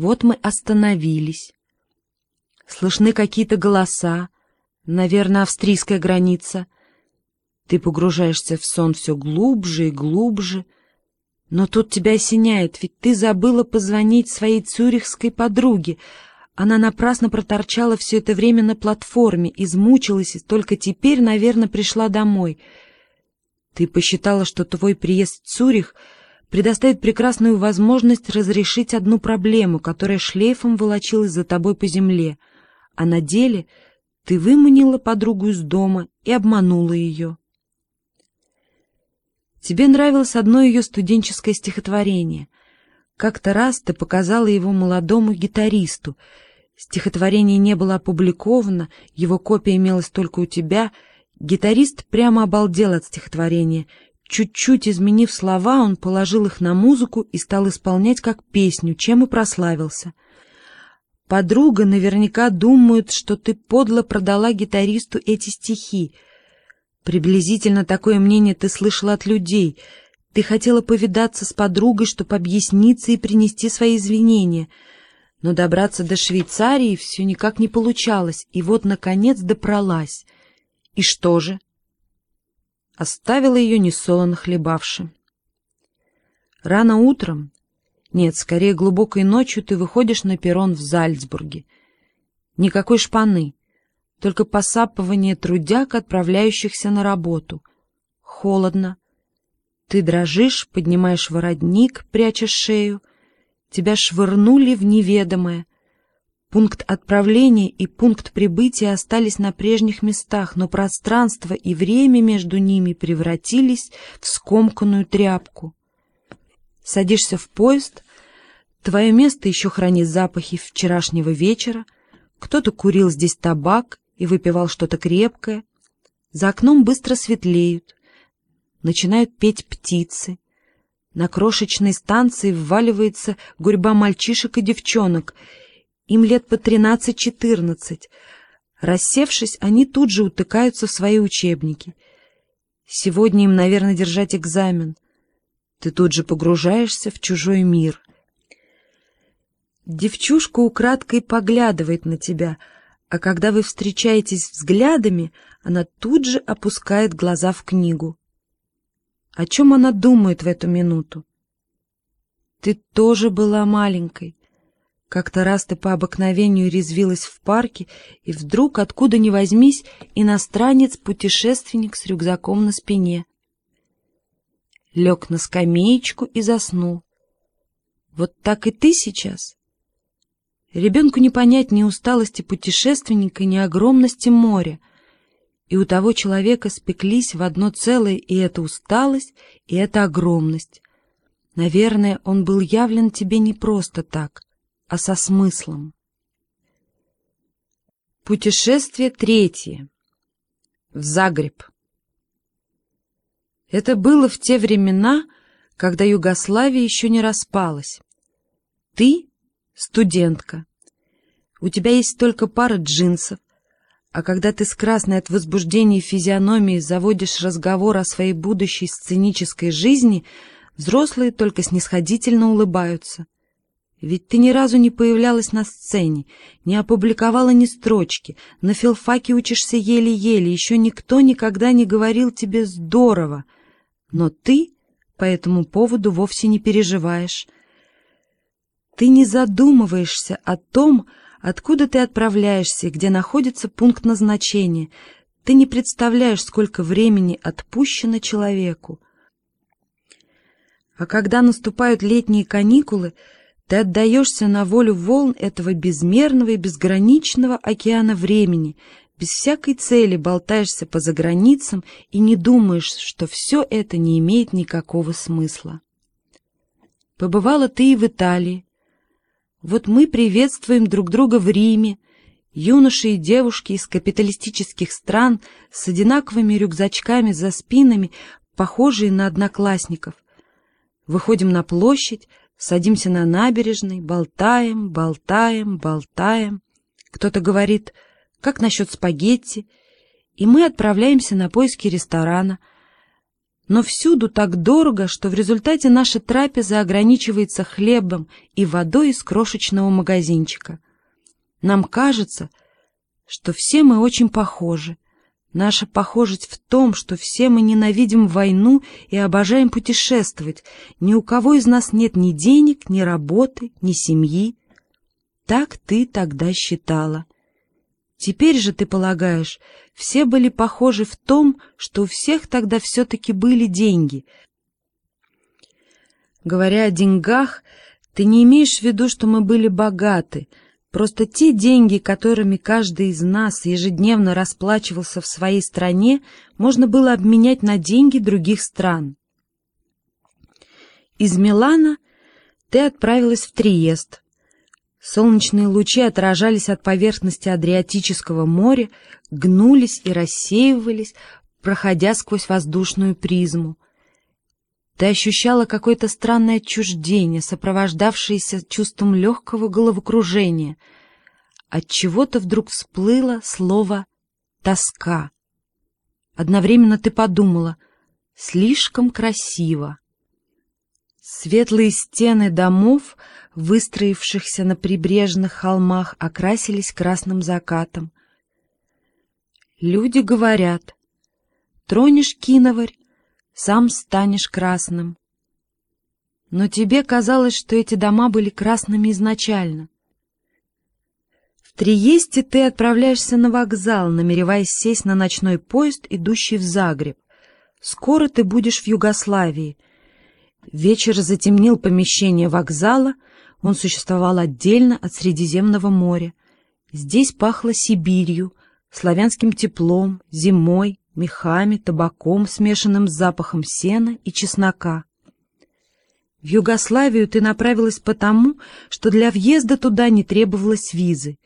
Вот мы остановились. Слышны какие-то голоса, наверное, австрийская граница. Ты погружаешься в сон все глубже и глубже, но тут тебя осеняет, ведь ты забыла позвонить своей цюрихской подруге. Она напрасно проторчала все это время на платформе, измучилась и только теперь, наверное, пришла домой. Ты посчитала, что твой приезд в Цюрих предоставит прекрасную возможность разрешить одну проблему, которая шлейфом волочилась за тобой по земле, а на деле ты выманила подругу из дома и обманула ее. Тебе нравилось одно ее студенческое стихотворение. Как-то раз ты показала его молодому гитаристу. Стихотворение не было опубликовано, его копия имелась только у тебя. Гитарист прямо обалдел от стихотворения. Чуть-чуть изменив слова, он положил их на музыку и стал исполнять как песню, чем и прославился. Подруга наверняка думает, что ты подло продала гитаристу эти стихи — Приблизительно такое мнение ты слышала от людей. Ты хотела повидаться с подругой, чтобы объясниться и принести свои извинения. Но добраться до Швейцарии все никак не получалось, и вот, наконец, добралась. И что же? Оставила ее несолоно хлебавши. Рано утром, нет, скорее глубокой ночью ты выходишь на перрон в Зальцбурге. Никакой шпаны — только посапывание трудяг, отправляющихся на работу. Холодно. Ты дрожишь, поднимаешь воротник, пряча шею. Тебя швырнули в неведомое. Пункт отправления и пункт прибытия остались на прежних местах, но пространство и время между ними превратились в скомканную тряпку. Садишься в поезд, твое место еще хранит запахи вчерашнего вечера, кто-то курил здесь табак, и выпивал что-то крепкое. За окном быстро светлеют, начинают петь птицы. На крошечной станции вваливается гурьба мальчишек и девчонок. Им лет по тринадцать-четырнадцать. Рассевшись, они тут же утыкаются в свои учебники. Сегодня им, наверное, держать экзамен. Ты тут же погружаешься в чужой мир. Девчушка украдкой поглядывает на тебя — а когда вы встречаетесь взглядами, она тут же опускает глаза в книгу. О чем она думает в эту минуту? Ты тоже была маленькой. Как-то раз ты по обыкновению резвилась в парке, и вдруг, откуда ни возьмись, иностранец-путешественник с рюкзаком на спине. Лег на скамеечку и заснул. Вот так и ты сейчас — Ребенку не понять ни усталости путешественника, ни огромности моря. И у того человека спеклись в одно целое и эта усталость, и эта огромность. Наверное, он был явлен тебе не просто так, а со смыслом. Путешествие третье. В Загреб. Это было в те времена, когда Югославия еще не распалась. Ты студентка. У тебя есть только пара джинсов, а когда ты с красной от возбуждения физиономией заводишь разговор о своей будущей сценической жизни, взрослые только снисходительно улыбаются. Ведь ты ни разу не появлялась на сцене, не опубликовала ни строчки, на филфаке учишься еле-еле, еще никто никогда не говорил тебе «здорово», но ты по этому поводу вовсе не переживаешь. Ты не задумываешься о том, откуда ты отправляешься где находится пункт назначения. Ты не представляешь, сколько времени отпущено человеку. А когда наступают летние каникулы, ты отдаешься на волю волн этого безмерного и безграничного океана времени, без всякой цели болтаешься по заграницам и не думаешь, что все это не имеет никакого смысла. Побывала ты и в Италии, вот мы приветствуем друг друга в Риме, юноши и девушки из капиталистических стран с одинаковыми рюкзачками за спинами, похожие на одноклассников. Выходим на площадь, садимся на набережной, болтаем, болтаем, болтаем. Кто-то говорит, как насчет спагетти? И мы отправляемся на поиски ресторана. но всюду так дорого, что в результате наша трапеза ограничивается хлебом и водой из крошечного магазинчика. Нам кажется, что все мы очень похожи. Наша похожесть в том, что все мы ненавидим войну и обожаем путешествовать. Ни у кого из нас нет ни денег, ни работы, ни семьи. Так ты тогда считала. Теперь же, ты полагаешь, все были похожи в том, что у всех тогда все-таки были деньги. Говоря о деньгах, ты не имеешь в виду, что мы были богаты. Просто те деньги, которыми каждый из нас ежедневно расплачивался в своей стране, можно было обменять на деньги других стран. Из Милана ты отправилась в Триест, Солнечные лучи отражались от поверхности Адриатического моря, гнулись и рассеивались, проходя сквозь воздушную призму. Ты ощущала какое-то странное отчуждение, сопровождавшееся чувством легкого головокружения. От чего-то вдруг всплыло слово «тоска». Одновременно ты подумала «слишком красиво». Светлые стены домов, выстроившихся на прибрежных холмах, окрасились красным закатом. Люди говорят, тронешь киноварь, сам станешь красным. Но тебе казалось, что эти дома были красными изначально. В Триесте ты отправляешься на вокзал, намереваясь сесть на ночной поезд, идущий в Загреб. Скоро ты будешь в Югославии — Вечер затемнил помещение вокзала, он существовал отдельно от Средиземного моря. Здесь пахло Сибирью, славянским теплом, зимой, мехами, табаком, смешанным с запахом сена и чеснока. В Югославию ты направилась потому, что для въезда туда не требовалось визы.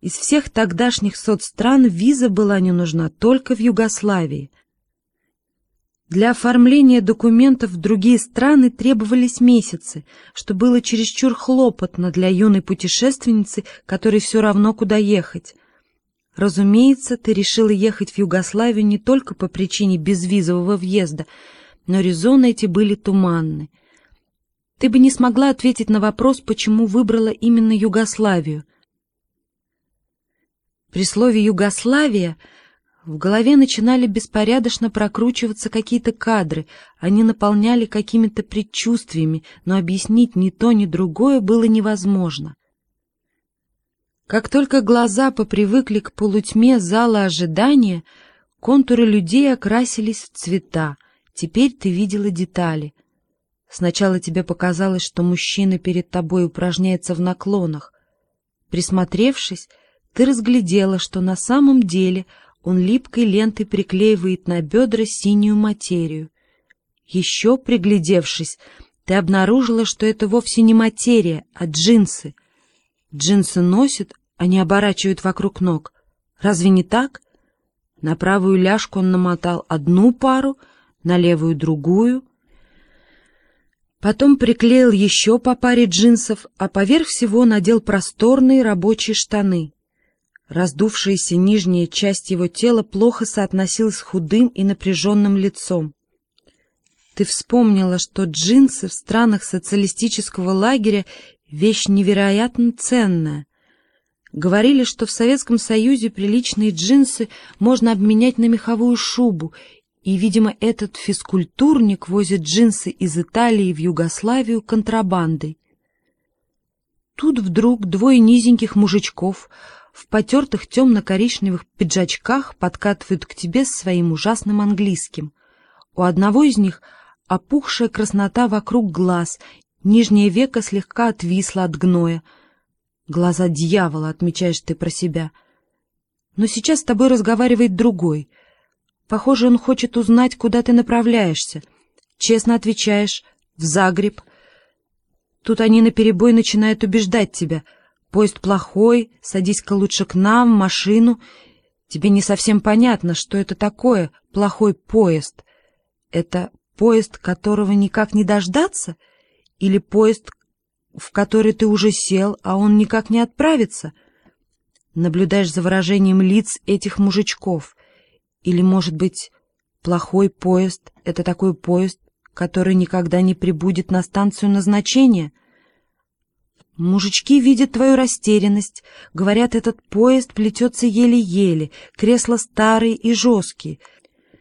Из всех тогдашних соцстран виза была не нужна только в Югославии — для оформления документов в другие страны требовались месяцы, что было чересчур хлопотно для юной путешественницы, которой все равно куда ехать. Разумеется, ты решила ехать в Югославию не только по причине безвизового въезда, но резоны эти были туманны. Ты бы не смогла ответить на вопрос, почему выбрала именно Югославию. При слове «Югославия» В голове начинали беспорядочно прокручиваться какие-то кадры, они наполняли какими-то предчувствиями, но объяснить ни то, ни другое было невозможно. Как только глаза попривыкли к полутьме зала ожидания, контуры людей окрасились в цвета, теперь ты видела детали. Сначала тебе показалось, что мужчина перед тобой упражняется в наклонах. Присмотревшись, ты разглядела, что на самом деле — он липкой лентой приклеивает на бедра синюю материю. Еще приглядевшись, ты обнаружила, что это вовсе не материя, а джинсы. Джинсы носят, не оборачивают вокруг ног. Разве не так? На правую ляжку он намотал одну пару, на левую — другую. Потом приклеил еще по паре джинсов, а поверх всего надел просторные рабочие штаны. Раздувшаяся нижняя часть его тела плохо соотносилась с худым и напряженным лицом. Ты вспомнила, что джинсы в странах социалистического лагеря — вещь невероятно ценная. Говорили, что в Советском Союзе приличные джинсы можно обменять на меховую шубу, и, видимо, этот физкультурник возит джинсы из Италии в Югославию контрабандой. Тут вдруг двое низеньких мужичков — в потертых темно-коричневых пиджачках подкатывают к тебе своим ужасным английским. У одного из них опухшая краснота вокруг глаз, нижнее веко слегка отвисло от гноя. Глаза дьявола, отмечаешь ты про себя. Но сейчас с тобой разговаривает другой. Похоже, он хочет узнать, куда ты направляешься. Честно отвечаешь, в Загреб. Тут они наперебой начинают убеждать тебя — Поезд плохой, садись-ка лучше к нам, в машину. Тебе не совсем понятно, что это такое плохой поезд. Это поезд, которого никак не дождаться? Или поезд, в который ты уже сел, а он никак не отправится? Наблюдаешь за выражением лиц этих мужичков. Или, может быть, Плохой поезд — это такой поезд, который никогда не прибудет на станцию назначения. Мужички видят твою растерянность, говорят, этот поезд плетется еле-еле, кресла старые и жесткие.